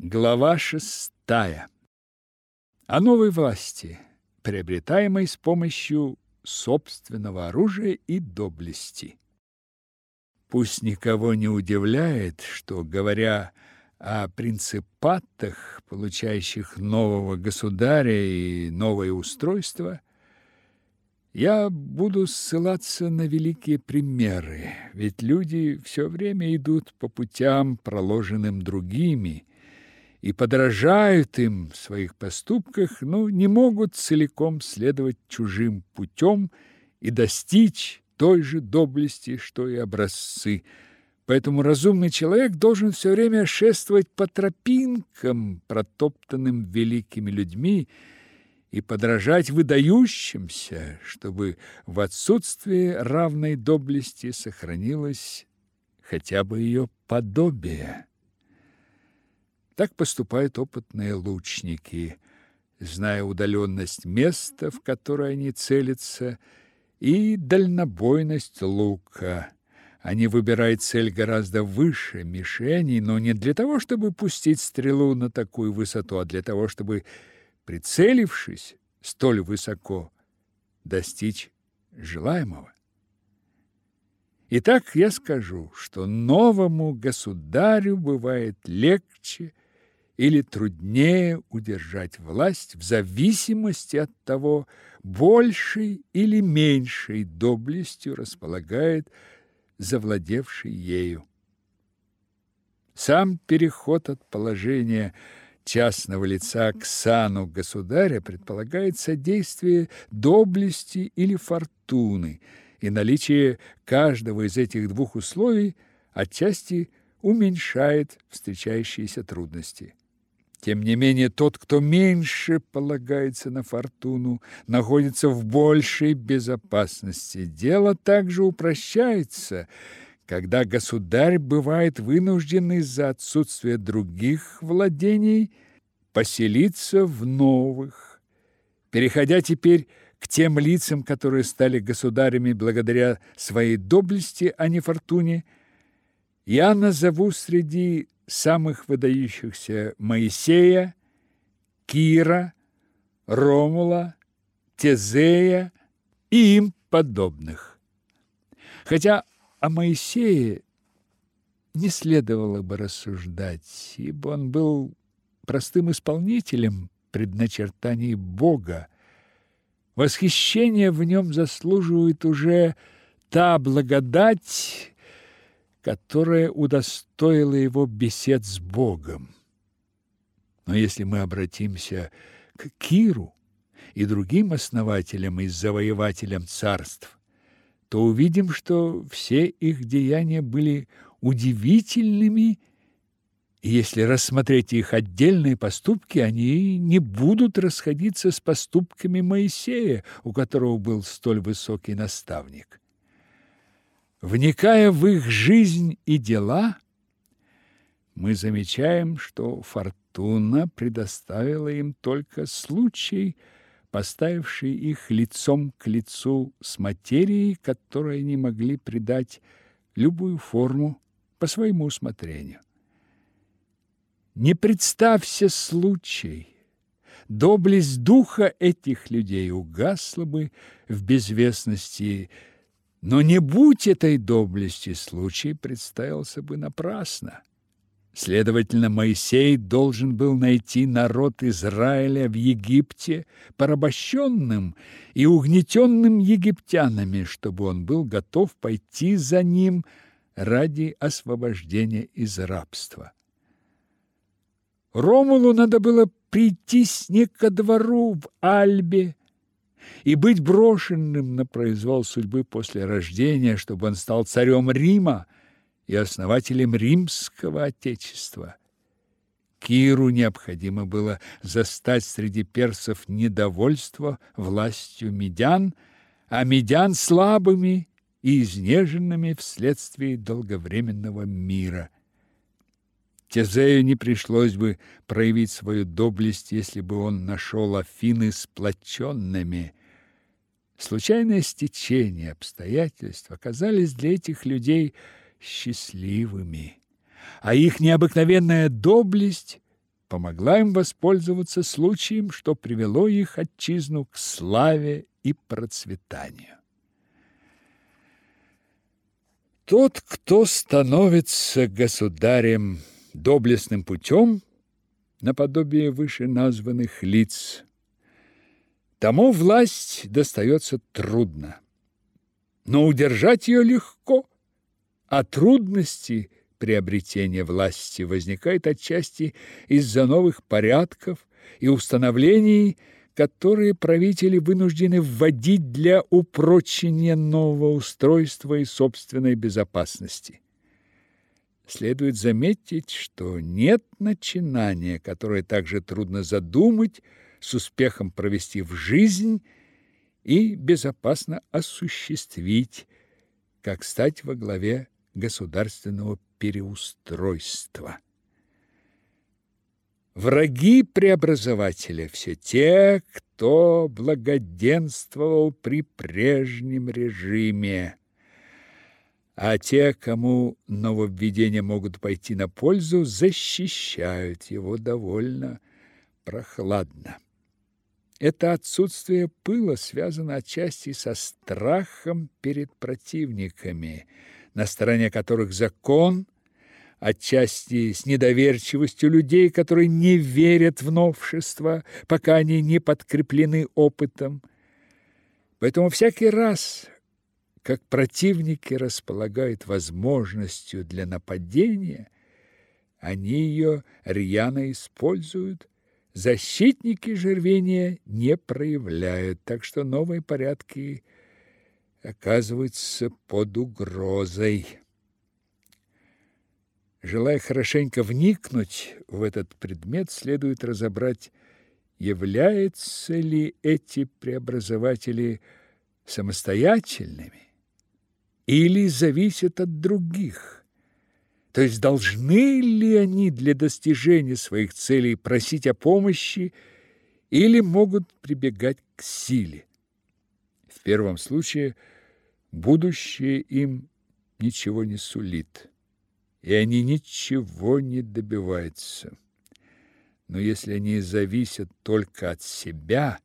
Глава шестая. О новой власти, приобретаемой с помощью собственного оружия и доблести. Пусть никого не удивляет, что, говоря о принципатах, получающих нового государя и новое устройство, я буду ссылаться на великие примеры, ведь люди все время идут по путям, проложенным другими, и подражают им в своих поступках, но не могут целиком следовать чужим путем и достичь той же доблести, что и образцы. Поэтому разумный человек должен все время шествовать по тропинкам, протоптанным великими людьми, и подражать выдающимся, чтобы в отсутствии равной доблести сохранилось хотя бы ее подобие. Так поступают опытные лучники, зная удаленность места, в которое они целятся, и дальнобойность лука. Они выбирают цель гораздо выше мишени, но не для того, чтобы пустить стрелу на такую высоту, а для того, чтобы, прицелившись столь высоко, достичь желаемого. Итак, я скажу, что новому государю бывает легче или труднее удержать власть в зависимости от того, большей или меньшей доблестью располагает завладевший ею. Сам переход от положения частного лица к сану государя предполагает содействие доблести или фортуны, и наличие каждого из этих двух условий отчасти уменьшает встречающиеся трудности. Тем не менее, тот, кто меньше полагается на фортуну, находится в большей безопасности. Дело также упрощается, когда государь бывает вынужден из-за отсутствия других владений поселиться в новых. Переходя теперь к тем лицам, которые стали государями благодаря своей доблести, а не фортуне, я назову среди самых выдающихся Моисея, Кира, Ромула, Тезея и им подобных. Хотя о Моисее не следовало бы рассуждать, ибо он был простым исполнителем предначертаний Бога. Восхищение в нем заслуживает уже та благодать, которая удостоила его бесед с Богом. Но если мы обратимся к Киру и другим основателям и завоевателям царств, то увидим, что все их деяния были удивительными, и если рассмотреть их отдельные поступки, они не будут расходиться с поступками Моисея, у которого был столь высокий наставник. Вникая в их жизнь и дела, мы замечаем, что фортуна предоставила им только случай, поставивший их лицом к лицу с материей, которой они могли придать любую форму по своему усмотрению. Не представься случай, доблесть духа этих людей угасла бы в безвестности но не будь этой доблести, случай представился бы напрасно. Следовательно, Моисей должен был найти народ Израиля в Египте порабощенным и угнетенным египтянами, чтобы он был готов пойти за ним ради освобождения из рабства. Ромулу надо было прийти не ко двору в Альбе, и быть брошенным на произвол судьбы после рождения, чтобы он стал царем Рима и основателем римского отечества. Киру необходимо было застать среди персов недовольство властью медян, а медян слабыми и изнеженными вследствие долговременного мира. Тезею не пришлось бы проявить свою доблесть, если бы он нашел Афины сплоченными, Случайное стечение обстоятельств оказались для этих людей счастливыми, а их необыкновенная доблесть помогла им воспользоваться случаем, что привело их отчизну к славе и процветанию. Тот, кто становится государем доблестным путем, наподобие вышеназванных лиц, тому власть достается трудно. Но удержать ее легко, а трудности приобретения власти возникают отчасти из-за новых порядков и установлений, которые правители вынуждены вводить для упрочения нового устройства и собственной безопасности. Следует заметить, что нет начинания, которое также трудно задумать, с успехом провести в жизнь и безопасно осуществить, как стать во главе государственного переустройства. Враги преобразователя все те, кто благоденствовал при прежнем режиме. А те, кому нововведения могут пойти на пользу, защищают его довольно прохладно. Это отсутствие пыла связано отчасти со страхом перед противниками, на стороне которых закон – отчасти с недоверчивостью людей, которые не верят в новшества, пока они не подкреплены опытом. Поэтому всякий раз, как противники располагают возможностью для нападения, они ее рьяно используют, защитники же рвения не проявляют, так что новые порядки оказываются под угрозой. Желая хорошенько вникнуть в этот предмет, следует разобрать, являются ли эти преобразователи самостоятельными или зависят от других. То есть должны ли они для достижения своих целей просить о помощи или могут прибегать к силе. В первом случае будущее им ничего не сулит и они ничего не добиваются. Но если они зависят только от себя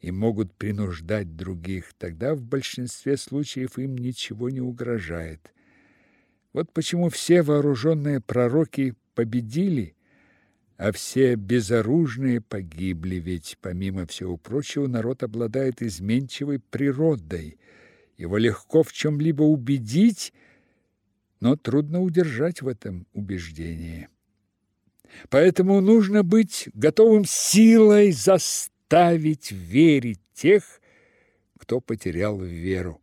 и могут принуждать других, тогда в большинстве случаев им ничего не угрожает. Вот почему все вооруженные пророки победили, а все безоружные погибли, ведь, помимо всего прочего, народ обладает изменчивой природой. Его легко в чем-либо убедить – но трудно удержать в этом убеждении. Поэтому нужно быть готовым силой заставить верить тех, кто потерял веру.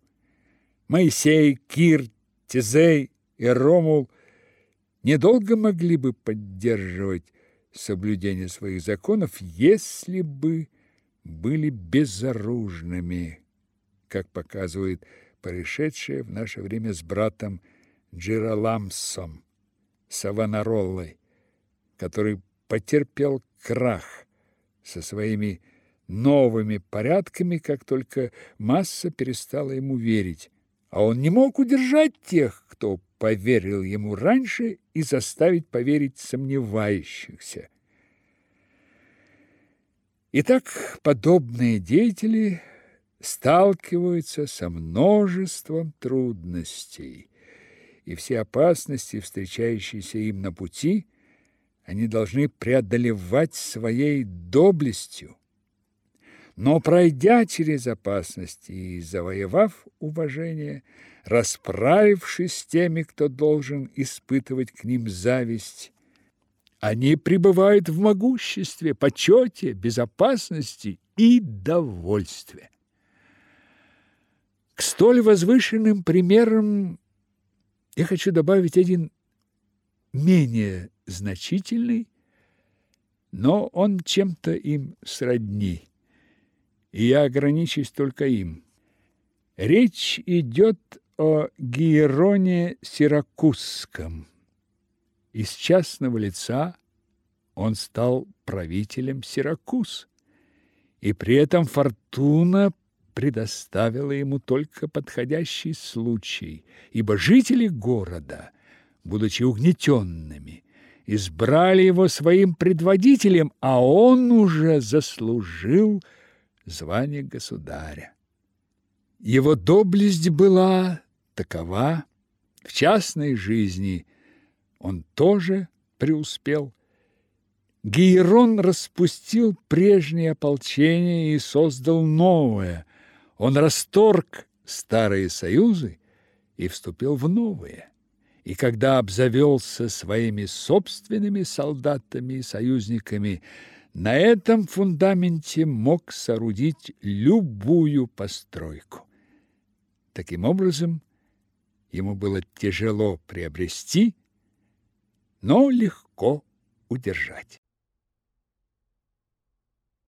Моисей, Кир, Тезей и Ромул недолго могли бы поддерживать соблюдение своих законов, если бы были безоружными, как показывает происшедшее в наше время с братом Джираламсом Савонароллой, который потерпел крах со своими новыми порядками, как только масса перестала ему верить. А он не мог удержать тех, кто поверил ему раньше, и заставить поверить сомневающихся. Итак, подобные деятели сталкиваются со множеством трудностей и все опасности, встречающиеся им на пути, они должны преодолевать своей доблестью. Но пройдя через опасности и завоевав уважение, расправившись с теми, кто должен испытывать к ним зависть, они пребывают в могуществе, почете, безопасности и довольстве. К столь возвышенным примерам я хочу добавить один менее значительный, но он чем-то им сродни, и я ограничусь только им. Речь идет о Гиероне Сиракузском. Из частного лица он стал правителем Сиракуз, и при этом фортуна предоставила ему только подходящий случай, ибо жители города, будучи угнетенными, избрали его своим предводителем, а он уже заслужил звание государя. Его доблесть была такова, в частной жизни он тоже преуспел. Гейрон распустил прежнее ополчение и создал новое. Он расторг старые союзы и вступил в новые. И когда обзавелся своими собственными солдатами и союзниками, на этом фундаменте мог соорудить любую постройку. Таким образом, ему было тяжело приобрести, но легко удержать.